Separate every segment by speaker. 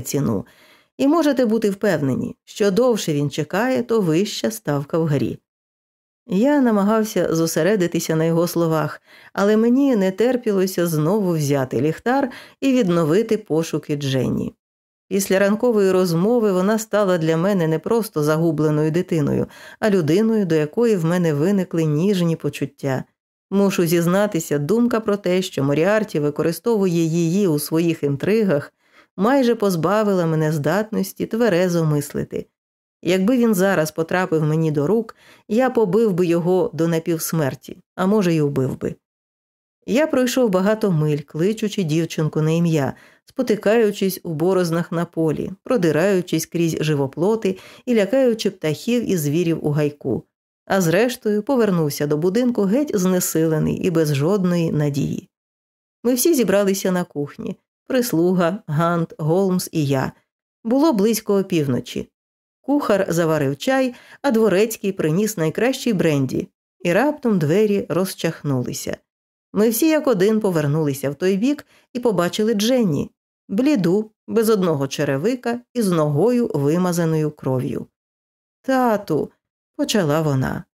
Speaker 1: ціну, і можете бути впевнені, що довше він чекає, то вища ставка в грі. Я намагався зосередитися на його словах, але мені не терпілося знову взяти ліхтар і відновити пошуки Дженні. Після ранкової розмови вона стала для мене не просто загубленою дитиною, а людиною, до якої в мене виникли ніжні почуття. Мушу зізнатися, думка про те, що Моріарті використовує її у своїх інтригах, майже позбавила мене здатності тверезо мислити. Якби він зараз потрапив мені до рук, я побив би його до напівсмерті, а може, й убив би. Я пройшов багато миль, кличучи дівчинку на ім'я, спотикаючись у борознах на полі, продираючись крізь живоплоти і лякаючи птахів і звірів у гайку, а зрештою повернувся до будинку геть знесилений і без жодної надії. Ми всі зібралися на кухні прислуга, Гант, Голмс і я. Було близько опівночі. Кухар заварив чай, а дворецький приніс найкращий бренді, і раптом двері розчахнулися. Ми всі як один повернулися в той бік і побачили Дженні, бліду, без одного черевика і з ногою вимазаною кров'ю. Тату, почала вона.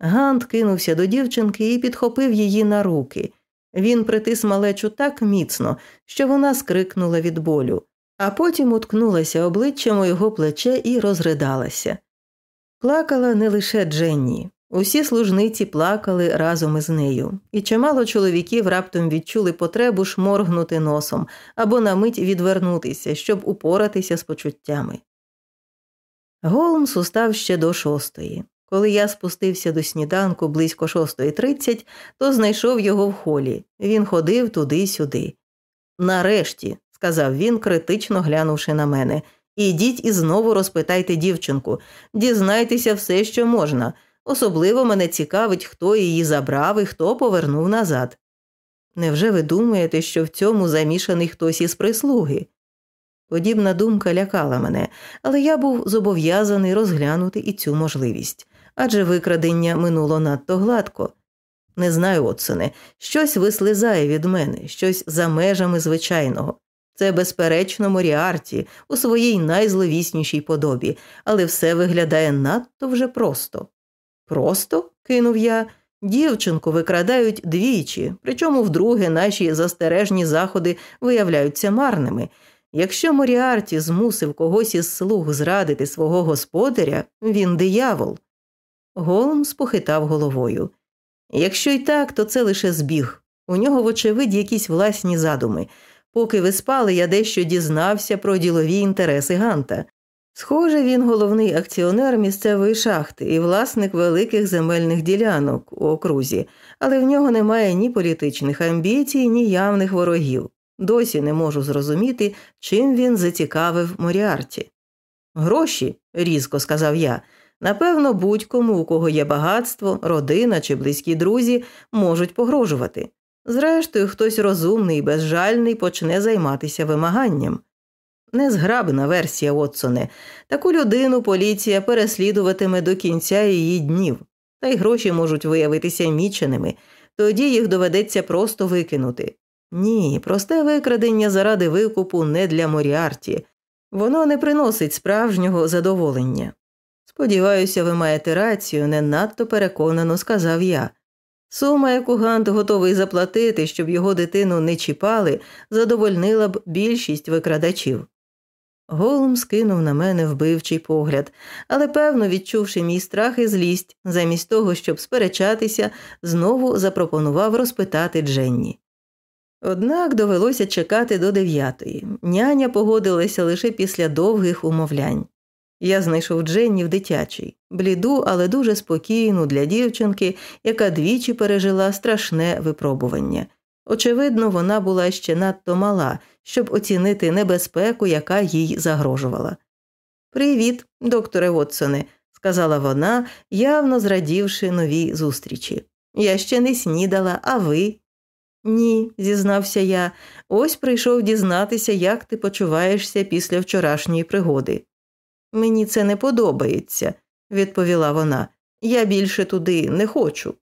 Speaker 1: Гант кинувся до дівчинки і підхопив її на руки. Він притис малечу так міцно, що вона скрикнула від болю, а потім уткнулася обличчям у його плече і розридалася. Плакала не лише Дженні. Усі служниці плакали разом із нею, і чимало чоловіків раптом відчули потребу шморгнути носом або на мить відвернутися, щоб упоратися з почуттями. Голмс устав ще до шостої. Коли я спустився до сніданку близько шостої тридцять, то знайшов його в холі. Він ходив туди-сюди. Нарешті, сказав він, критично глянувши на мене, ідіть і знову розпитайте дівчинку, дізнайтеся все, що можна. Особливо мене цікавить, хто її забрав і хто повернув назад. Невже ви думаєте, що в цьому замішаний хтось із прислуги? Подібна думка лякала мене, але я був зобов'язаний розглянути і цю можливість адже викрадення минуло надто гладко. Не знаю, Отсоне, щось вислизає від мене, щось за межами звичайного. Це, безперечно, Моріарті у своїй найзловіснішій подобі, але все виглядає надто вже просто. Просто, кинув я, дівчинку викрадають двічі, причому вдруге наші застережні заходи виявляються марними. Якщо Моріарті змусив когось із слуг зрадити свого господаря, він диявол. Голмс похитав головою. Якщо й так, то це лише збіг. У нього, вочевидь, якісь власні задуми. Поки ви спали, я дещо дізнався про ділові інтереси Ганта. Схоже, він головний акціонер місцевої шахти і власник великих земельних ділянок у окрузі, але в нього немає ні політичних амбіцій, ні явних ворогів. Досі не можу зрозуміти, чим він зацікавив Моріарті. Гроші, різко сказав я. Напевно, будь-кому, у кого є багатство, родина чи близькі друзі, можуть погрожувати. Зрештою, хтось розумний і безжальний почне займатися вимаганням. Незграбна версія, Отсоне. Таку людину поліція переслідуватиме до кінця її днів, та й гроші можуть виявитися міченими, тоді їх доведеться просто викинути. Ні, просте викрадення заради викупу не для Моріарті, воно не приносить справжнього задоволення. Сподіваюся, ви маєте рацію, не надто переконано сказав я. Сума, яку Гант готовий заплатити, щоб його дитину не чіпали, задовольнила б більшість викрадачів. Голум скинув на мене вбивчий погляд, але, певно, відчувши мій страх і злість, замість того, щоб сперечатися, знову запропонував розпитати Дженні. Однак довелося чекати до дев'ятої. Няня погодилася лише після довгих умовлянь. Я знайшов Дженні в дитячій, бліду, але дуже спокійну для дівчинки, яка двічі пережила страшне випробування. Очевидно, вона була ще надто мала, щоб оцінити небезпеку, яка їй загрожувала. Привіт, докторе Вотсоне, сказала вона, явно зрадівши новій зустрічі. Я ще не снідала, а ви? Ні, зізнався я, ось прийшов дізнатися, як ти почуваєшся після вчорашньої пригоди. Мені це не подобається, відповіла вона. Я більше туди не хочу.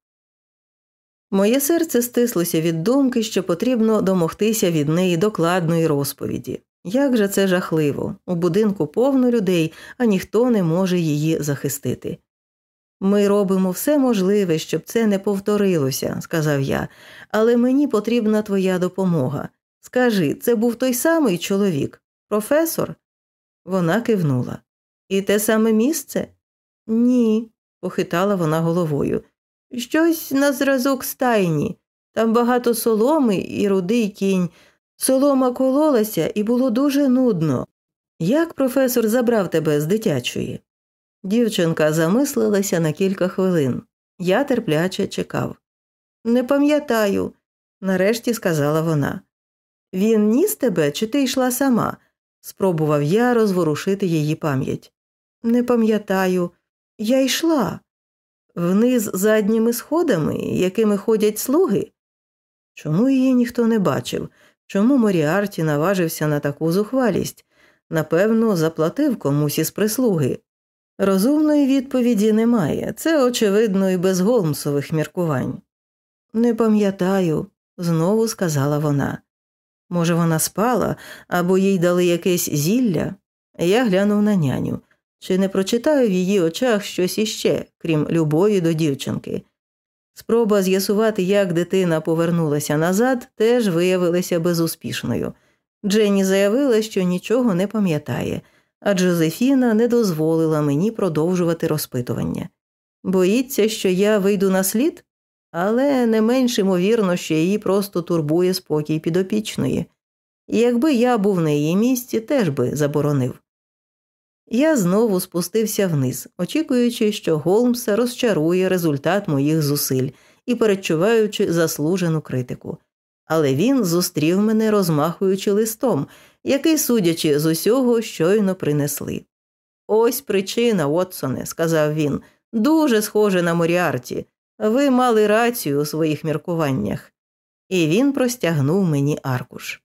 Speaker 1: Моє серце стислося від думки, що потрібно домогтися від неї докладної розповіді. Як же це жахливо, у будинку повно людей, а ніхто не може її захистити. Ми робимо все можливе, щоб це не повторилося, сказав я, але мені потрібна твоя допомога. Скажи, це був той самий чоловік, професор? Вона кивнула. І те саме місце? Ні, похитала вона головою. Щось на зразок стайні. Там багато соломи і рудий кінь. Солома кололася і було дуже нудно. Як професор забрав тебе з дитячої? Дівчинка замислилася на кілька хвилин. Я терпляче чекав. Не пам'ятаю, нарешті сказала вона. Він ніс тебе, чи ти йшла сама? спробував я розворушити її пам'ять. Не пам'ятаю, я йшла. Вниз задніми сходами, якими ходять слуги. Чому її ніхто не бачив? Чому Моріарті наважився на таку зухвалість? Напевно, заплатив комусь із прислуги. Розумної відповіді немає, це, очевидно, і без Голмсових міркувань. Не пам'ятаю, знову сказала вона. Може, вона спала або їй дали якесь зілля? Я глянув на няню. Чи не прочитаю в її очах щось іще, крім любові до дівчинки? Спроба з'ясувати, як дитина повернулася назад, теж виявилася безуспішною. Дженні заявила, що нічого не пам'ятає, а Джозефіна не дозволила мені продовжувати розпитування. Боїться, що я вийду на слід, але не менш ймовірно, що її просто турбує спокій підопічної. І якби я був на її місці, теж би заборонив. Я знову спустився вниз, очікуючи, що Голмса розчарує результат моїх зусиль і передчуваючи заслужену критику. Але він зустрів мене, розмахуючи листом, який, судячи з усього, щойно принесли. Ось причина, Вотсоне, сказав він, дуже схоже на Моріарті. Ви мали рацію у своїх міркуваннях. І він простягнув мені аркуш.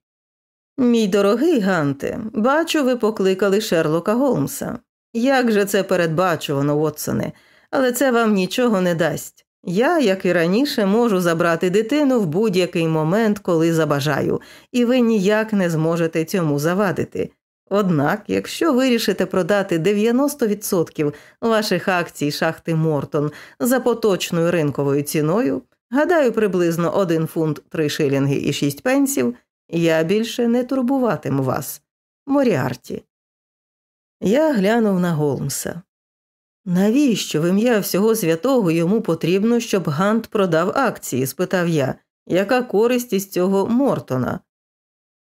Speaker 1: Мій дорогий Ганте, бачу, ви покликали Шерлока Голмса. Як же це передбачувано, Вотсоне, але це вам нічого не дасть. Я, як і раніше, можу забрати дитину в будь-який момент, коли забажаю, і ви ніяк не зможете цьому завадити. Однак, якщо вирішите продати 90% ваших акцій шахти Мортон за поточною ринковою ціною, гадаю, приблизно 1 фунт 3 шилінги і 6 пенсів, я більше не турбуватиму вас. Моріарті. Я глянув на Голмса. Навіщо в ім'я всього святого йому потрібно, щоб Гант продав акції? спитав я. Яка користь із цього Мортона?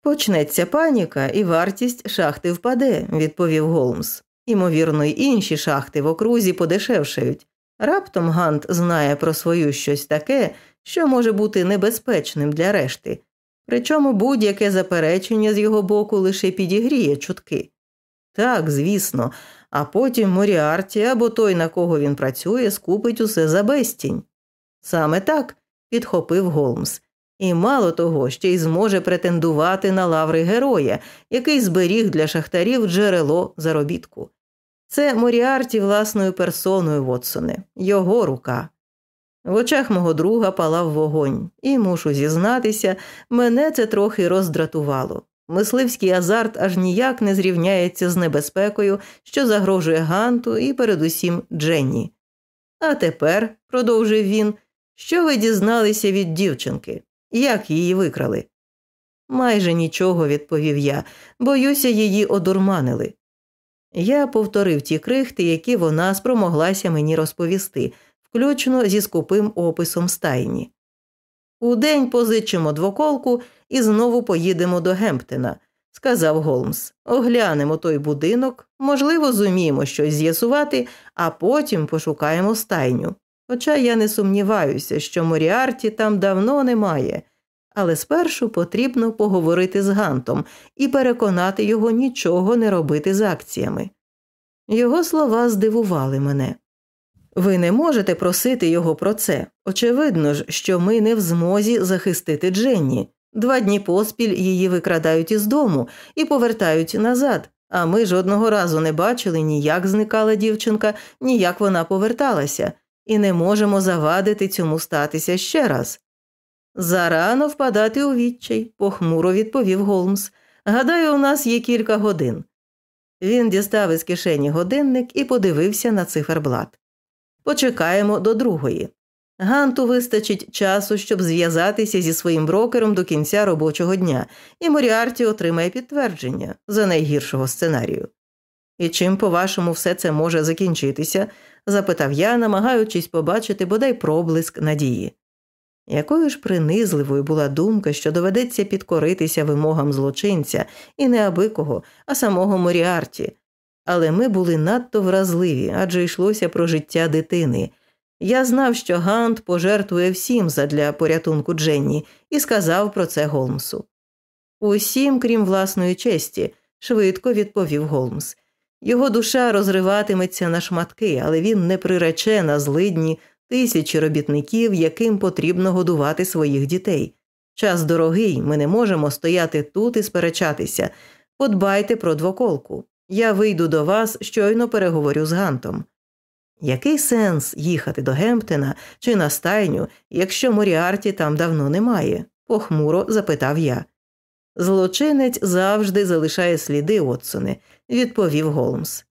Speaker 1: Почнеться паніка, і вартість шахти впаде, відповів Голмс. Імовірно, й інші шахти в окрузі подешевшають. Раптом Гант знає про свою щось таке, що може бути небезпечним для решти, причому будь-яке заперечення з його боку лише підігріє чутки. Так, звісно, а потім Моріарті або той, на кого він працює, скупить усе за безтінь. Саме так підхопив Голмс, і мало того, ще й зможе претендувати на лаври героя, який зберіг для шахтарів джерело заробітку. Це Моріарті власною персоною Вотсоне, його рука. В очах мого друга палав вогонь, і мушу зізнатися, мене це трохи роздратувало. Мисливський азарт аж ніяк не зрівняється з небезпекою, що загрожує Ганту і передусім Дженні. А тепер, продовжив він, що ви дізналися від дівчинки, як її викрали? Майже нічого, відповів я, боюся, її одурманили. Я повторив ті крихти, які вона спромоглася мені розповісти, включно зі скупим описом стайні. Удень позичимо двоколку і знову поїдемо до Гемптена, сказав Голмс. Оглянемо той будинок, можливо, зуміємо щось з'ясувати, а потім пошукаємо стайню. Хоча я не сумніваюся, що Моріарті там давно немає, але спершу потрібно поговорити з Гантом і переконати його нічого не робити з акціями. Його слова здивували мене. Ви не можете просити його про це. Очевидно ж, що ми не в змозі захистити Дженні. Два дні поспіль її викрадають із дому і повертають назад, а ми жодного разу не бачили ні як зникала дівчинка, ні як вона поверталася, і не можемо завадити цьому статися ще раз. Зарано впадати у відчай, похмуро відповів Голмс. Гадаю, у нас є кілька годин. Він дістав із кишені годинник і подивився на циферблат. Почекаємо до другої. Ганту вистачить часу, щоб зв'язатися зі своїм брокером до кінця робочого дня, і Моріарті отримає підтвердження за найгіршого сценарію. І чим, по вашому, все це може закінчитися? запитав я, намагаючись побачити бодай проблиск надії. Якою ж принизливою була думка, що доведеться підкоритися вимогам злочинця і не абикого, а самого Моріарті. Але ми були надто вразливі, адже йшлося про життя дитини. Я знав, що Гант пожертвує всім задля порятунку Дженні, і сказав про це Голмсу. Усім, крім власної честі, швидко відповів Голмс. Його душа розриватиметься на шматки, але він не прирече на злидні тисячі робітників, яким потрібно годувати своїх дітей. Час дорогий, ми не можемо стояти тут і сперечатися. Подбайте про двоколку. Я вийду до вас, щойно переговорю з Гантом. Який сенс їхати до Гемптена чи на стайню, якщо Моріарті там давно немає? похмуро запитав я. Злочинець завжди залишає сліди, Отсоне, відповів Голмс.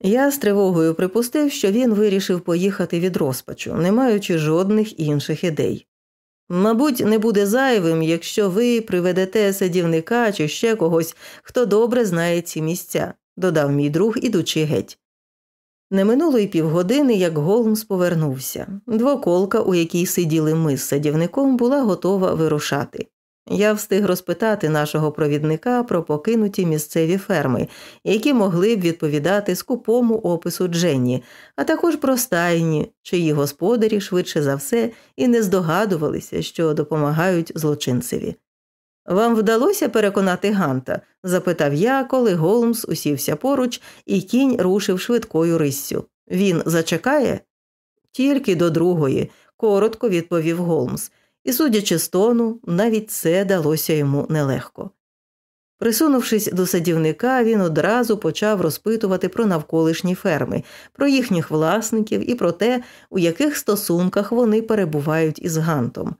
Speaker 1: Я з тривогою припустив, що він вирішив поїхати від розпачу, не маючи жодних інших ідей. Мабуть, не буде зайвим, якщо ви приведете садівника чи ще когось, хто добре знає ці місця, додав мій друг, ідучи геть. Не минуло й півгодини, як Голмс повернувся. Двоколка, у якій сиділи ми з садівником, була готова вирушати. Я встиг розпитати нашого провідника про покинуті місцеві ферми, які могли б відповідати скупому опису Дженні, а також про стайні, чиї господарі швидше за все і не здогадувалися, що допомагають злочинцеві. Вам вдалося переконати Ганта? запитав я, коли Голмс усівся поруч, і кінь рушив швидкою риссю. Він зачекає? Тільки до другої, коротко відповів Голмс і, судячи з тону, навіть це далося йому нелегко. Присунувшись до садівника, він одразу почав розпитувати про навколишні ферми, про їхніх власників і про те, у яких стосунках вони перебувають із гантом.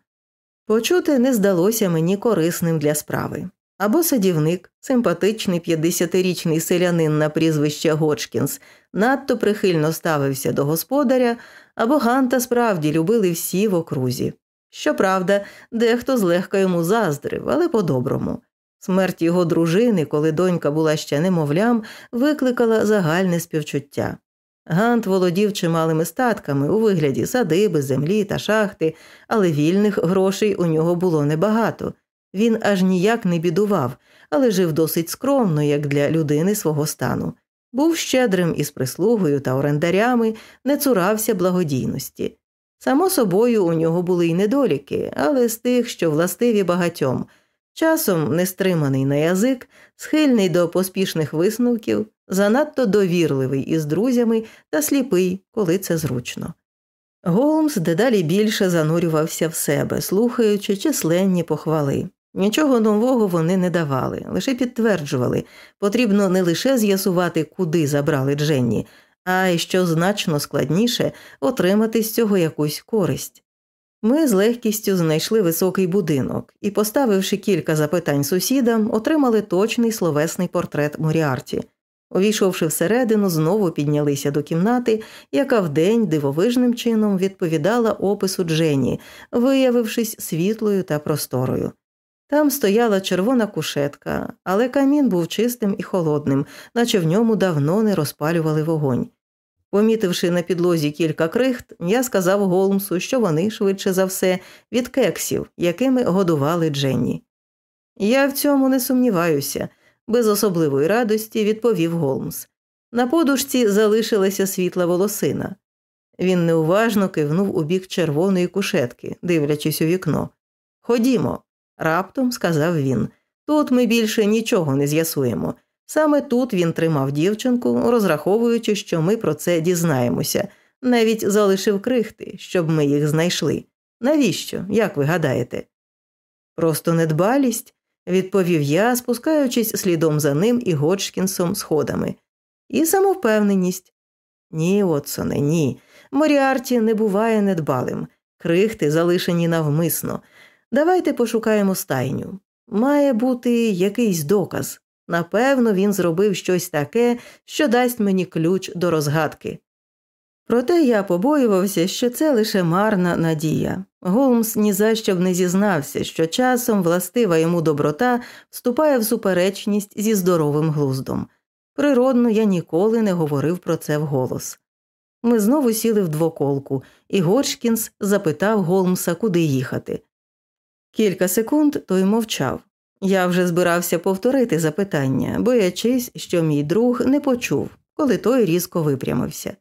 Speaker 1: Почути не здалося мені корисним для справи. Або садівник, симпатичний 50-річний селянин на прізвище Годжкінс, надто прихильно ставився до господаря, або Ганта справді любили всі в окрузі. Щоправда, дехто злегка йому заздрив, але по-доброму. Смерть його дружини, коли донька була ще немовлям, викликала загальне співчуття. Гант володів чималими статками у вигляді садиби, землі та шахти, але вільних грошей у нього було небагато. Він аж ніяк не бідував, але жив досить скромно, як для людини свого стану. Був щедрим із прислугою та орендарями, не цурався благодійності. Само собою, у нього були й недоліки, але з тих, що властиві багатьом, часом нестриманий на язик, схильний до поспішних висновків, занадто довірливий із друзями та сліпий, коли це зручно. Голмс дедалі більше занурювався в себе, слухаючи численні похвали. Нічого нового вони не давали, лише підтверджували потрібно не лише з'ясувати, куди забрали Дженні, а й що значно складніше отримати з цього якусь користь. Ми з легкістю знайшли високий будинок і, поставивши кілька запитань сусідам, отримали точний словесний портрет Моріарті. Увійшовши всередину, знову піднялися до кімнати, яка вдень дивовижним чином відповідала опису Джені, виявившись світлою та просторою. Там стояла червона кушетка, але камін був чистим і холодним, наче в ньому давно не розпалювали вогонь. Помітивши на підлозі кілька крихт, я сказав Голмсу, що вони, швидше за все, від кексів, якими годували Дженні. Я в цьому не сумніваюся, без особливої радості відповів Голмс. На подушці залишилася світла волосина. Він неуважно кивнув у бік червоної кушетки, дивлячись у вікно. Ходімо, раптом сказав він. Тут ми більше нічого не з'ясуємо. Саме тут він тримав дівчинку, розраховуючи, що ми про це дізнаємося, навіть залишив крихти, щоб ми їх знайшли. Навіщо, як ви гадаєте? Просто недбалість, відповів я, спускаючись слідом за ним і Годжкінсом сходами. І самовпевненість. Ні, Отсоне, ні. Моріарті не буває недбалим. Крихти залишені навмисно. Давайте пошукаємо стайню. Має бути якийсь доказ. Напевно, він зробив щось таке, що дасть мені ключ до розгадки. Проте я побоювався, що це лише марна надія. Голмс ні за що б не зізнався, що часом властива йому доброта вступає в суперечність зі здоровим глуздом. Природно, я ніколи не говорив про це вголос. Ми знову сіли в двоколку, і Горшкінс запитав Голмса, куди їхати. Кілька секунд той мовчав. Я вже збирався повторити запитання, боячись, що мій друг не почув, коли той різко випрямився.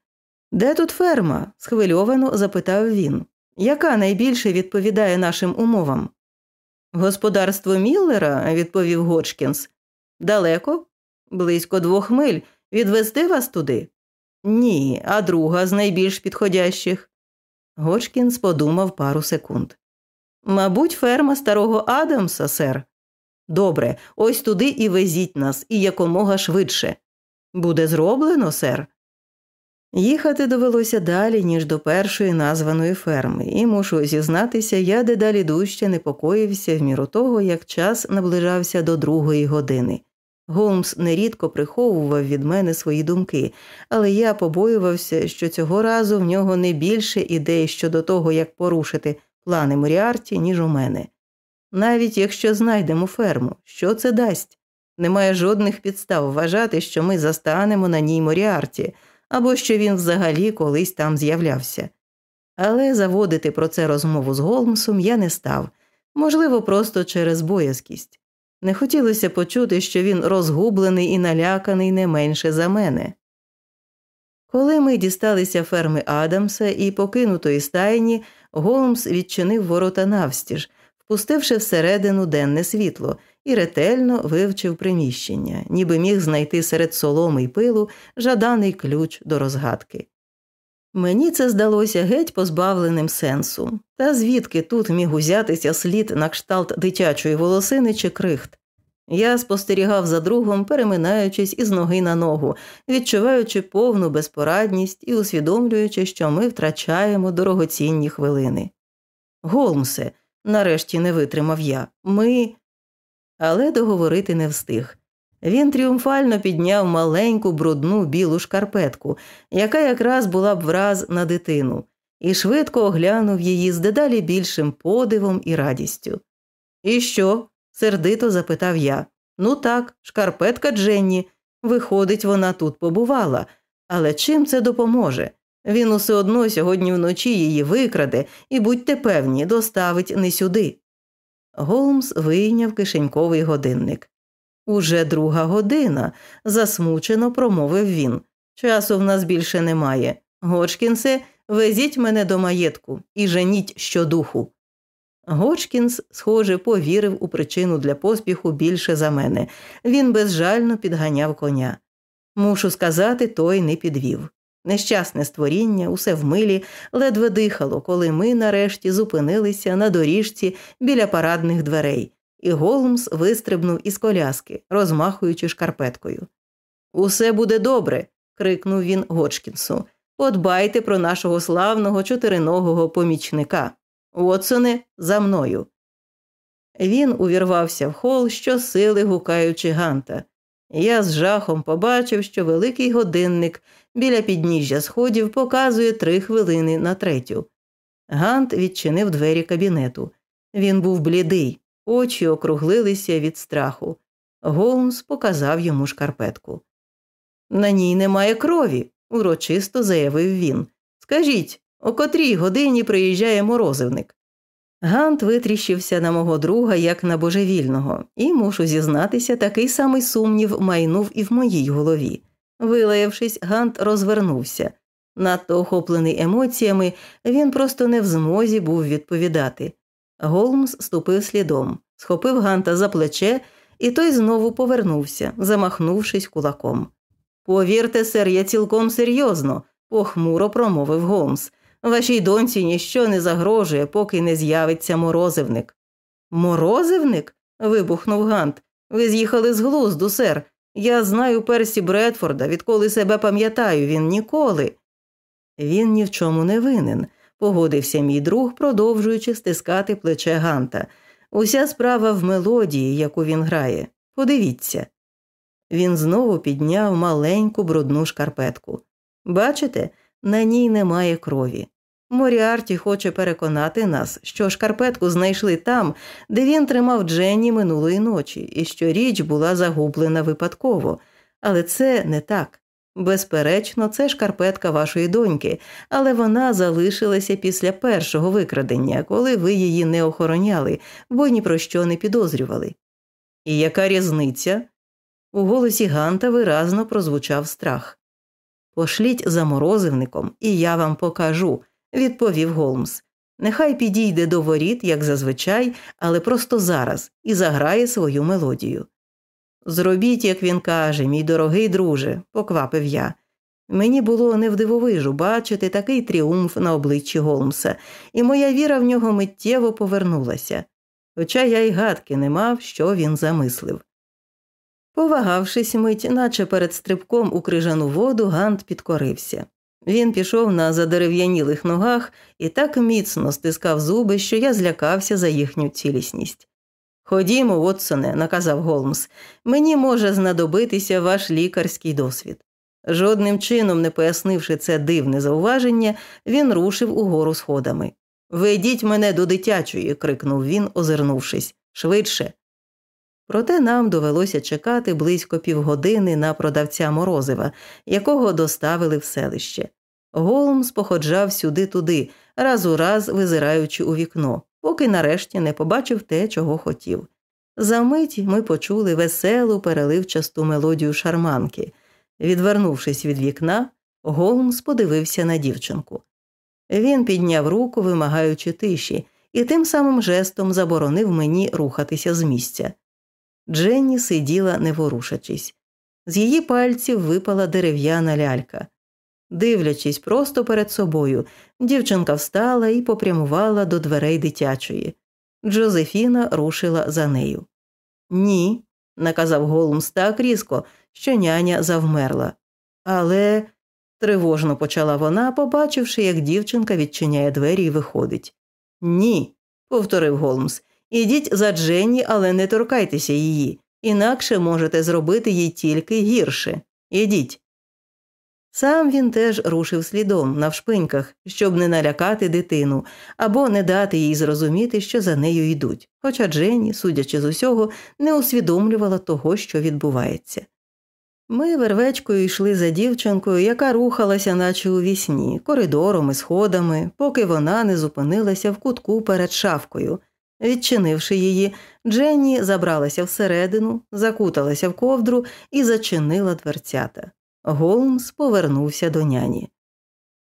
Speaker 1: Де тут ферма? схвильовано запитав він. Яка найбільше відповідає нашим умовам? Господарство Міллера, відповів Годжкінс. Далеко? Близько двох миль. Відвести вас туди? Ні, а друга з найбільш підходящих. Годжкінс подумав пару секунд. Мабуть, ферма старого Адамса, сер. Добре, ось туди і везіть нас, і якомога швидше. Буде зроблено, сер. Їхати довелося далі, ніж до першої названої ферми, і мушу зізнатися, я дедалі дужче непокоївся в міру того, як час наближався до другої години. Голмс нерідко приховував від мене свої думки, але я побоювався, що цього разу в нього не більше ідей щодо того, як порушити плани Моріарті, ніж у мене. Навіть якщо знайдемо ферму, що це дасть? Немає жодних підстав вважати, що ми застанемо на ній Моріарті – або що він взагалі колись там з'являвся. Але заводити про це розмову з Голмсом я не став, можливо, просто через боязкість. Не хотілося почути, що він розгублений і наляканий не менше за мене. Коли ми дісталися ферми Адамса і покинутої стайні, Голмс відчинив ворота навстіж, впустивши всередину денне світло, і ретельно вивчив приміщення, ніби міг знайти серед соломи й пилу жаданий ключ до розгадки. Мені це здалося геть позбавленим сенсу, та звідки тут міг узятися слід на кшталт дитячої волосини чи крихт. Я спостерігав за другом, переминаючись із ноги на ногу, відчуваючи повну безпорадність і усвідомлюючи, що ми втрачаємо дорогоцінні хвилини. Голмсе, нарешті не витримав я, ми але договорити не встиг. Він тріумфально підняв маленьку брудну білу шкарпетку, яка якраз була б враз на дитину, і швидко оглянув її з дедалі більшим подивом і радістю. І що? сердито запитав я. Ну так, шкарпетка Дженні. Виходить, вона тут побувала. Але чим це допоможе? Він усе одно сьогодні вночі її викраде і будьте певні, доставить не сюди. Голмс вийняв кишеньковий годинник. Уже друга година, засмучено промовив він. Часу в нас більше немає. Гочкінсе, везіть мене до маєтку і женіть щодуху. Гочкінс, схоже, повірив у причину для поспіху більше за мене. Він безжально підганяв коня. Мушу сказати, той не підвів. Нещасне створіння, усе в милі, ледве дихало, коли ми нарешті зупинилися на доріжці біля парадних дверей, і Голмс вистрибнув із коляски, розмахуючи шкарпеткою. Усе буде добре. крикнув він Гочкінсу. Подбайте про нашого славного чотириногого помічника. Уотсоне, за мною. Він увірвався в хол, щосили гукаючи Ганта. Я з жахом побачив, що великий годинник біля підніжжя сходів показує три хвилини на третю. Гант відчинив двері кабінету. Він був блідий, очі округлилися від страху. Голмс показав йому шкарпетку. На ній немає крові, урочисто заявив він. Скажіть, о котрій годині приїжджає морозивник? Гант витріщився на мого друга як на божевільного, і, мушу зізнатися, такий самий сумнів майнув і в моїй голові. Вилаявшись, Гант розвернувся. Надто охоплений емоціями, він просто не в змозі був відповідати. Голмс ступив слідом, схопив Ганта за плече, і той знову повернувся, замахнувшись кулаком. Повірте, сер, я цілком серйозно, похмуро промовив Голмс. Вашій доньці ніщо не загрожує, поки не з'явиться морозивник. Морозивник? вибухнув Гант. Ви з'їхали з глузду, сер. Я знаю Персі Бредфорда, відколи себе пам'ятаю, він ніколи. Він ні в чому не винен, погодився мій друг, продовжуючи стискати плече Ганта. Уся справа в мелодії, яку він грає. Подивіться. Він знову підняв маленьку брудну шкарпетку. Бачите, на ній немає крові. Моріарті хоче переконати нас, що шкарпетку знайшли там, де він тримав Дженні минулої ночі, і що річ була загублена випадково. Але це не так. Безперечно, це шкарпетка вашої доньки, але вона залишилася після першого викрадення, коли ви її не охороняли, бо ні про що не підозрювали. І яка різниця? У голосі Ганта виразно прозвучав страх. Пошліть за морозивником, і я вам покажу, відповів Голмс. Нехай підійде до воріт, як зазвичай, але просто зараз, і заграє свою мелодію. Зробіть, як він каже, мій дорогий друже, поквапив я. Мені було невдивовижу бачити такий тріумф на обличчі Голмса, і моя віра в нього миттєво повернулася, хоча я й гадки не мав, що він замислив. Повагавшись мить, наче перед стрибком у крижану воду, Гант підкорився. Він пішов на задерев'янілих ногах і так міцно стискав зуби, що я злякався за їхню цілісність. Ходімо, Вотсоне, наказав Голмс, мені може знадобитися ваш лікарський досвід. Жодним чином не пояснивши це дивне зауваження, він рушив угору сходами. Ведіть мене до дитячої, крикнув він, озирнувшись. Швидше. Проте нам довелося чекати близько півгодини на продавця морозива, якого доставили в селище. Голмс походжав сюди туди, раз у раз визираючи у вікно, поки нарешті не побачив те, чого хотів. Замить ми почули веселу, переливчасту мелодію шарманки. Відвернувшись від вікна, Голмс подивився на дівчинку. Він підняв руку, вимагаючи тиші, і тим самим жестом заборонив мені рухатися з місця. Дженні сиділа, не ворушачись. З її пальців випала дерев'яна лялька. Дивлячись просто перед собою, дівчинка встала і попрямувала до дверей дитячої. Джозефіна рушила за нею. Ні, наказав Голмс так різко, що няня завмерла. Але, тривожно почала вона, побачивши, як дівчинка відчиняє двері і виходить. Ні, повторив Голмс, ідіть за Дженні, але не торкайтеся її, інакше можете зробити їй тільки гірше. Ідіть. Сам він теж рушив слідом навшпиньках, щоб не налякати дитину або не дати їй зрозуміти, що за нею йдуть, хоча Дженні, судячи з усього, не усвідомлювала того, що відбувається. Ми вервечкою йшли за дівчинкою, яка рухалася, наче у вісні, коридором і сходами, поки вона не зупинилася в кутку перед шавкою. Відчинивши її, Дженні забралася всередину, закуталася в ковдру і зачинила дверцята. Голмс повернувся до няні.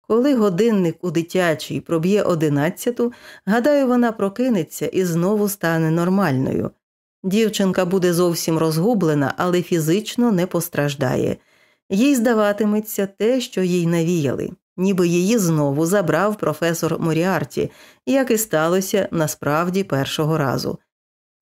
Speaker 1: Коли годинник у дитячій проб'є одинадцяту, гадаю, вона прокинеться і знову стане нормальною. Дівчинка буде зовсім розгублена, але фізично не постраждає. Їй здаватиметься те, що їй навіяли, ніби її знову забрав професор Моріарті, як і сталося насправді першого разу.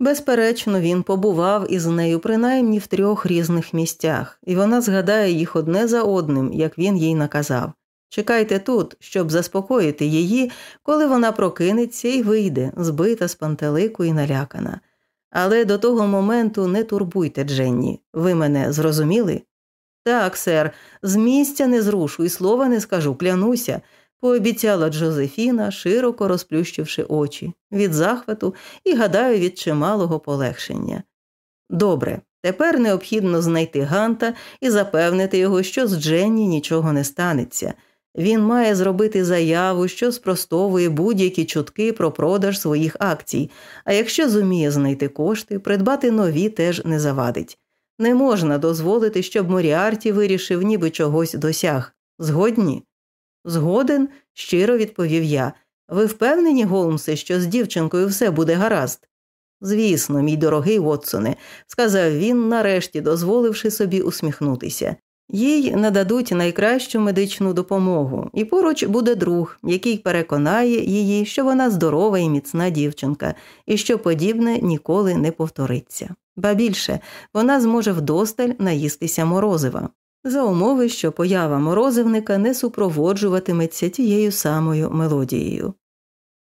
Speaker 1: Безперечно, він побував із нею принаймні в трьох різних місцях, і вона згадає їх одне за одним, як він їй наказав. Чекайте тут, щоб заспокоїти її, коли вона прокинеться і вийде, збита з пантелику і налякана. Але до того моменту не турбуйте, Дженні. Ви мене зрозуміли? Так, сер, з місця не зрушу і слова не скажу, клянуся пообіцяла Джозефіна, широко розплющивши очі від захвату і, гадаю, від чималого полегшення. Добре, тепер необхідно знайти Ганта і запевнити його, що з Дженні нічого не станеться. Він має зробити заяву, що спростовує будь-які чутки про продаж своїх акцій, а якщо зуміє знайти кошти, придбати нові теж не завадить. Не можна дозволити, щоб Моріарті вирішив, ніби чогось досяг. Згодні? Згоден, щиро відповів я. Ви впевнені, Голмсе, що з дівчинкою все буде гаразд? Звісно, мій дорогий Вотсоне, сказав він, нарешті дозволивши собі усміхнутися. Їй нададуть найкращу медичну допомогу, і поруч буде друг, який переконає її, що вона здорова і міцна дівчинка, і що подібне ніколи не повториться. Ба більше вона зможе вдосталь наїстися морозива за умови, що поява морозивника не супроводжуватиметься тією самою мелодією.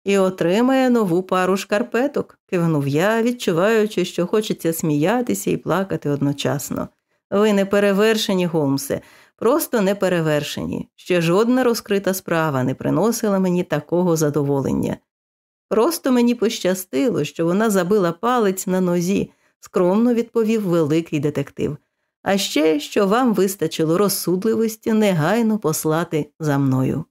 Speaker 1: і отримає нову пару шкарпеток, кивнув я, відчуваючи, що хочеться сміятися і плакати одночасно. Ви не перевершені, Голмсе, просто не перевершені. Ще жодна розкрита справа не приносила мені такого задоволення. Просто мені пощастило, що вона забила палець на нозі, скромно відповів великий детектив. А ще що вам вистачило розсудливості негайно послати за мною.